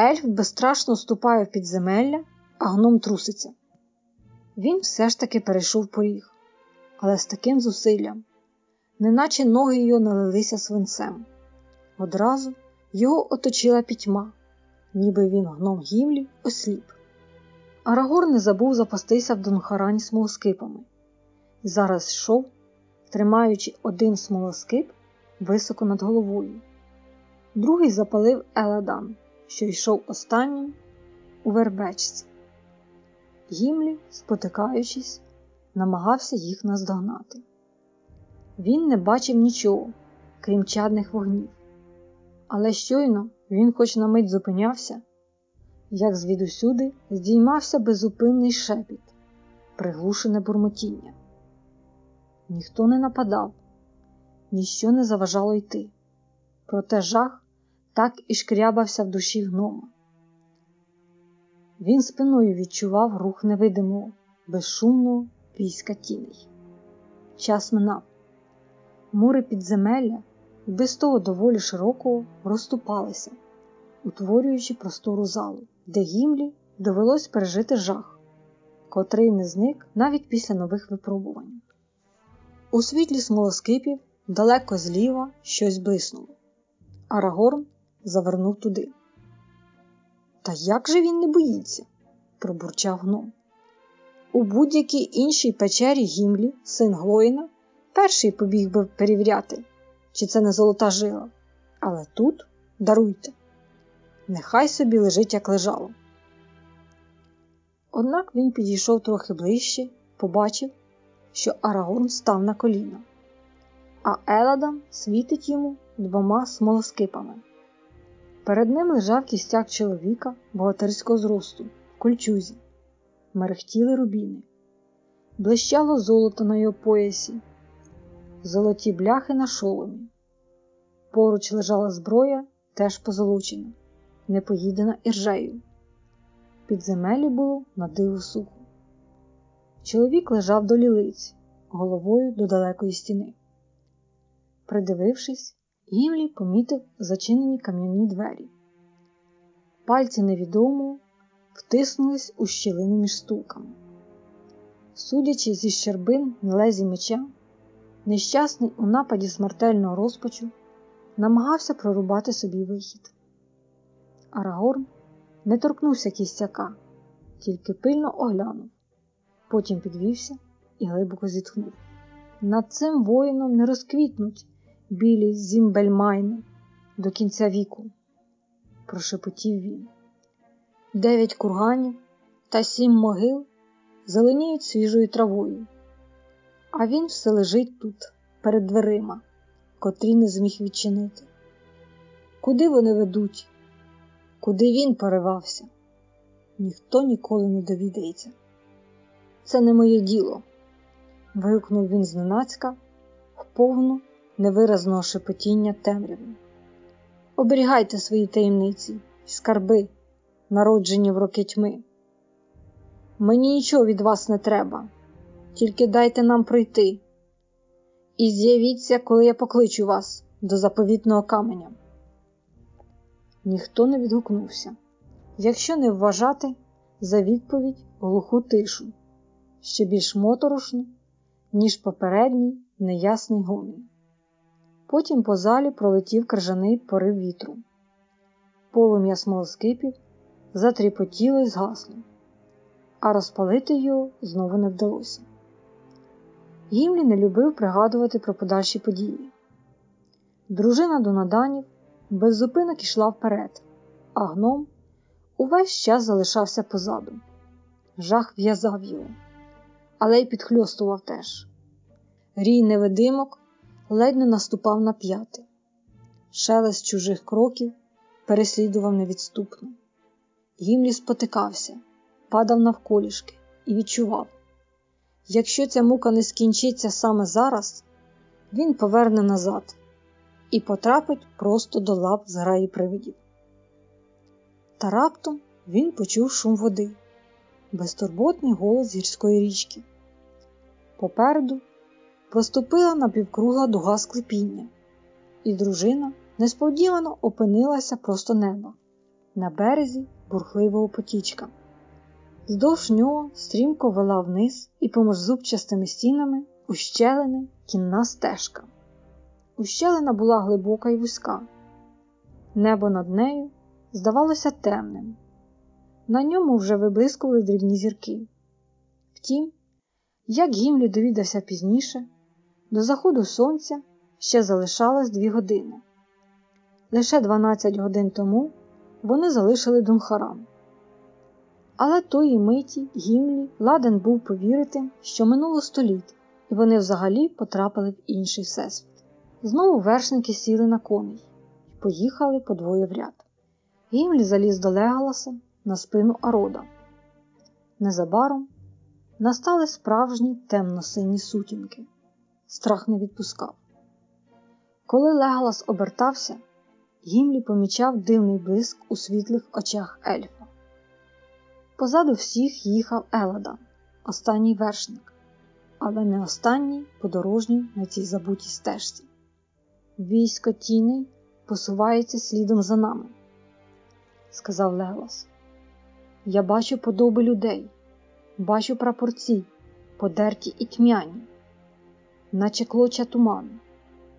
Ельф безстрашно ступає в підземелля, а гном труситься. Він все ж таки перейшов поріг, але з таким зусиллям, неначе ноги його налилися свинцем. Одразу його оточила пітьма, ніби він гном гімлі осліп. Арагор не забув запастися в Донхарані смолоскипами і зараз йшов, тримаючи один смолоскип високо над головою, Другий запалив Еладан, що йшов останнім у вербечці. Гімлі, спотикаючись, намагався їх наздогнати. Він не бачив нічого, крім чадних вогнів, але щойно він хоч на мить зупинявся, як звідусюди здіймався безупинний шепіт, приглушене бурмотіння. Ніхто не нападав, ніщо не заважало йти, проте жах так і шкрябався в душі гнома. Він спиною відчував рух невидимого, безшумного війська тіней. Час минав. Мури підземелля, і без того доволі широкого, розступалися, утворюючи простору залу, де гімлі довелось пережити жах, котрий не зник навіть після нових випробувань. У світлі смолоскипів далеко зліва щось блиснуло. Арагорн завернув туди. Та як же він не боїться? пробурчав гном. У будь-якій іншій печері Гімлі, син Глоїна, перший побіг би перевіряти, чи це не золота жила. Але тут даруйте, нехай собі лежить, як лежало. Однак він підійшов трохи ближче, побачив, що Арагорн став на коліна, а Еладан світить йому двома смолоскипами. Перед ним лежав кістяк чоловіка богатирського зросту в кольчузі, мерехтіли рубіни, блищало золото на його поясі, золоті бляхи на шоломі. Поруч лежала зброя, теж позолочена, не поїдена іржею. Підземелі було на диво сухо. Чоловік лежав до лілиць, головою до далекої стіни. Придивившись, Гімлі помітив зачинені кам'яні двері. Пальці невідомого втиснулись у щілину між стулками. Судячи зі щербин на лезі меча, нещасний у нападі смертельного розпачу намагався прорубати собі вихід. Арагорн не торкнувся кістяка, тільки пильно оглянув, потім підвівся і глибоко зітхнув. Над цим воїном не розквітнуть білі зімбельмайни до кінця віку, прошепотів він. Дев'ять курганів та сім могил зеленіють свіжою травою, а він все лежить тут, перед дверима, котрі не зміг відчинити. Куди вони ведуть? Куди він поривався? Ніхто ніколи не довідається. Це не моє діло. вигукнув він зненацька в повну невиразного шепотіння темряви. Оберігайте свої таємниці скарби, народжені в роки тьми. Мені нічого від вас не треба, тільки дайте нам пройти. І з'явіться, коли я покличу вас до заповітного каменя. Ніхто не відгукнувся, якщо не вважати за відповідь глуху тишу, ще більш моторошну, ніж попередній неясний гомін. Потім по залі пролетів крижаний порив вітру. Полум'я смолоскипів затріпотіло і згасло, а розпалити його знову не вдалося. Гімлі не любив пригадувати про подальші події. Дружина Донаданів без зупинок ішла вперед, а гном увесь час залишався позаду. Жах в'язав його, але й підхльостував теж. Рій невидимок ледь не наступав на п'яти. Шелест чужих кроків переслідував невідступно. Гімлі спотикався, падав навколішки і відчував, якщо ця мука не скінчиться саме зараз, він поверне назад і потрапить просто до лап зграї привидів. Та раптом він почув шум води, безтурботний голос гірської річки. Попереду проступила напівкругла дуга склепіння, і дружина несподівано опинилася просто неба на березі бурхливого потічка. Здовж нього стрімко вела вниз і поміж зубчастими стінами ущелини кінна стежка. Ущелина була глибока і вузька. Небо над нею здавалося темним. На ньому вже виблискували дрібні зірки. Втім, як Гімлі довідався пізніше, до заходу сонця ще залишалось дві години. Лише 12 годин тому вони залишили Дунхаран. Але тої миті Гімлі ладен був повірити, що минуло століття, і вони взагалі потрапили в інший всесвіт. Знову вершники сіли на коней і поїхали по двоє в ряд. Гімлі заліз до Леголаса на спину Арода. Незабаром настали справжні темно-сині сутінки. Страх не відпускав. Коли Леголас обертався, Гімлі помічав дивний блиск у світлих очах ельфа. Позаду всіх їхав Елада, останній вершник, але не останній подорожній на цій забутій стежці. Військо тіней посувається слідом за нами, сказав Леголас. Я бачу подоби людей, бачу прапорці, подерті і тьмяні, наче клоча туману,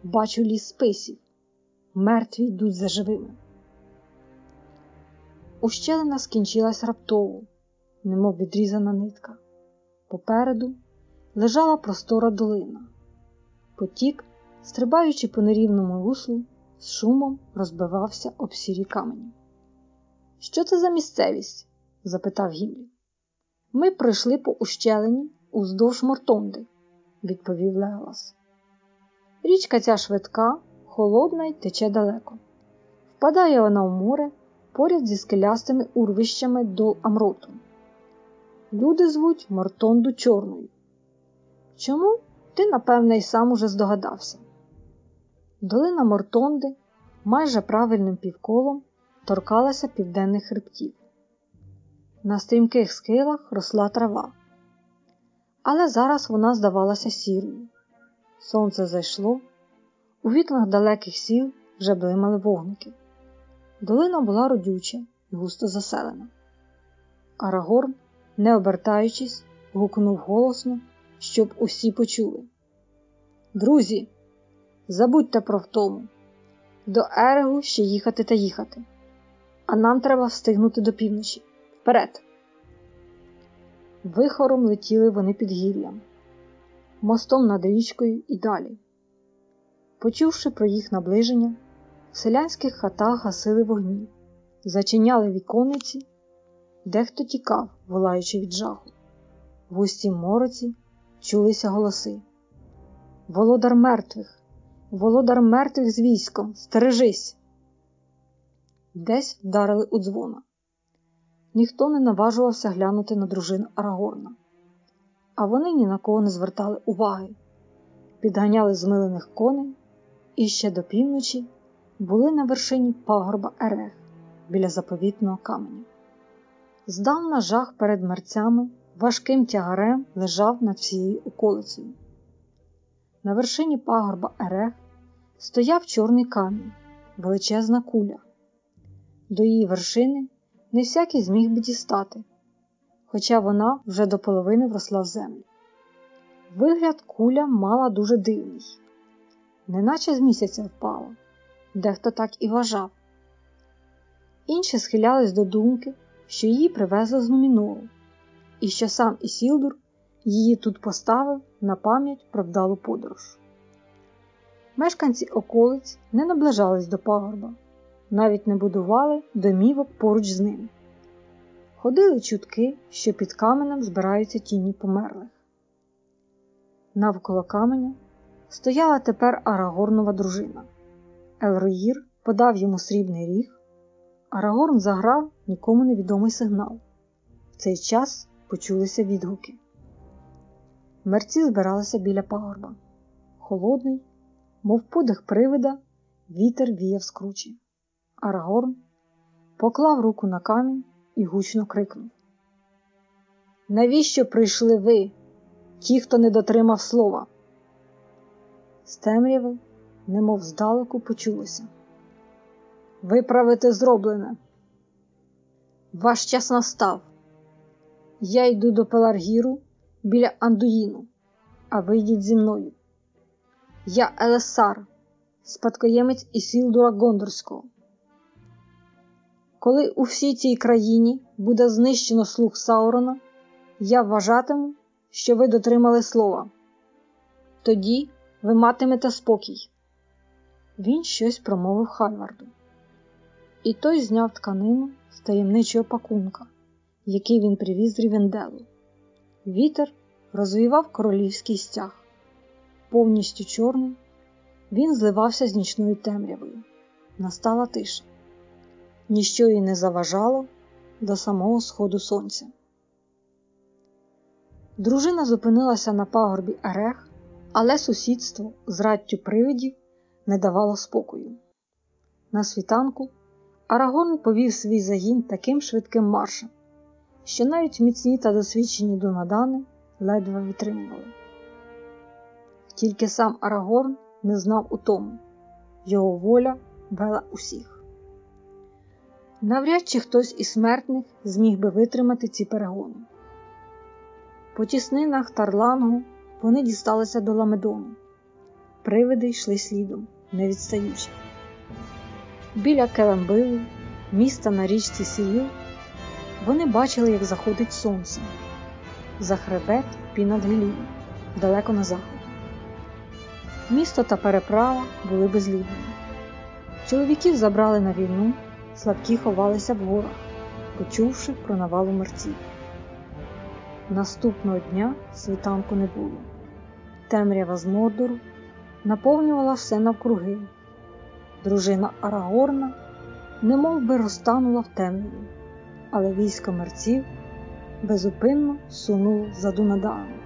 бачу ліс списів, мертві йдуть за живими. Ущелина скінчилась раптово, немов відрізана нитка. Попереду лежала простора долина. Потік, стрибаючи по нерівному руслу, з шумом розбивався об сірі камені. Що це за місцевість? запитав Гімлі. Ми пройшли по ущелині уздовж Мортонди, відповів Леголас. Річка ця швидка, холодна й тече далеко. Впадає вона в море поряд зі скелястими урвищами до Амроту. Люди звуть Мортонду Чорною. Чому ти, напевне, й сам уже здогадався? Долина Мортонди майже правильним півколом торкалася південних хребтів. На стрімких схилах росла трава, але зараз вона здавалася сірою. Сонце зайшло, у вікнах далеких сіл вже блимали вогники. Долина була родюча і густо заселена. Арагорн, не обертаючись, гукнув голосно, щоб усі почули. Друзі, забудьте про втому. До Ерегу ще їхати та їхати, а нам треба встигнути до півночі. Вперед! Вихором летіли вони під гір'ям, мостом над річкою і далі. Почувши про їх наближення, в селянських хатах гасили вогні, зачиняли віконниці, дехто тікав, волаючи від жаху. В густій мороці чулися голоси. Володар мертвих, володар мертвих з військом, стережись! Десь вдарили у дзвона. Ніхто не наважувався глянути на дружину Арагорна, а вони ні на кого не звертали уваги, підганяли змилених коней і ще до півночі були на вершині пагорба Ерех біля заповітного каменю. Здавна жах перед мерцями важким тягарем лежав над всією околицею. На вершині пагорба Ерех стояв чорний камінь, величезна куля. До її вершини не всякий зміг би дістати, хоча вона вже до половини вросла в землю. Вигляд куля мала дуже дивний, неначе з місяця впала, дехто так і вважав. Інші схилялись до думки, що її привезли з Нумінору, і що сам Ісілдур її тут поставив на пам'ять про вдалу подорож. Мешканці околиць не наближались до пагорба, навіть не будували домівок поруч з ним. Ходили чутки, що під каменем збираються тіні померлих. Навколо каменя стояла тепер Арагорнова дружина. Елроїр подав йому срібний ріг, Арагорн заграв нікому невідомий сигнал. В цей час почулися відгуки. Мерці збиралися біля пагорба. Холодний, мов подих привида, вітер віяв з кручі. Арагорн поклав руку на камінь і гучно крикнув: Навіщо прийшли ви, ті, хто не дотримав слова? З темряви, немов здалеку, почулося. Виправити зроблене. Ваш час настав. Я йду до Пеларгіру біля Андуїну, а ви йдіть зі мною. Я Елесар, спадкоємець Ісілдура Гондорського. Коли у всій цій країні буде знищено слух Саурона, я вважатиму, що ви дотримали слова. Тоді ви матимете спокій. Він щось промовив Хальварду. І той зняв тканину з таємничого пакунка, який він привіз з Рівенделу. Вітер розвівав королівський стяг. Повністю чорний, він зливався з нічною темрявою. Настала тиша. Ніщо їй не заважало до самого сходу сонця. Дружина зупинилася на пагорбі Ерех, але сусідство з раттю привидів не давало спокою. На світанку Арагорн повів свій загін таким швидким маршем, що навіть міцні та досвідчені донадани ледве витримували. Тільки сам Арагорн не знав утому, його воля вела усіх. Навряд чи хтось із смертних зміг би витримати ці перегони. По тіснинах Тарлангу вони дісталися до Ламедону. Привиди йшли слідом, не відстаючи. Біля Келембилу, міста на річці Сіїл, вони бачили, як заходить сонце, за хребет пінад Гелію, далеко на захід. Місто та переправа були безлюдними. Чоловіків забрали на війну, слабкі ховалися в горах, почувши про навалу мерців. Наступного дня світанку не було. Темрява з Мордору наповнювала все навкруги. Дружина Арагорна немов би розтанула в темряві, але військо мерців безупинно сунуло за Дунаданом.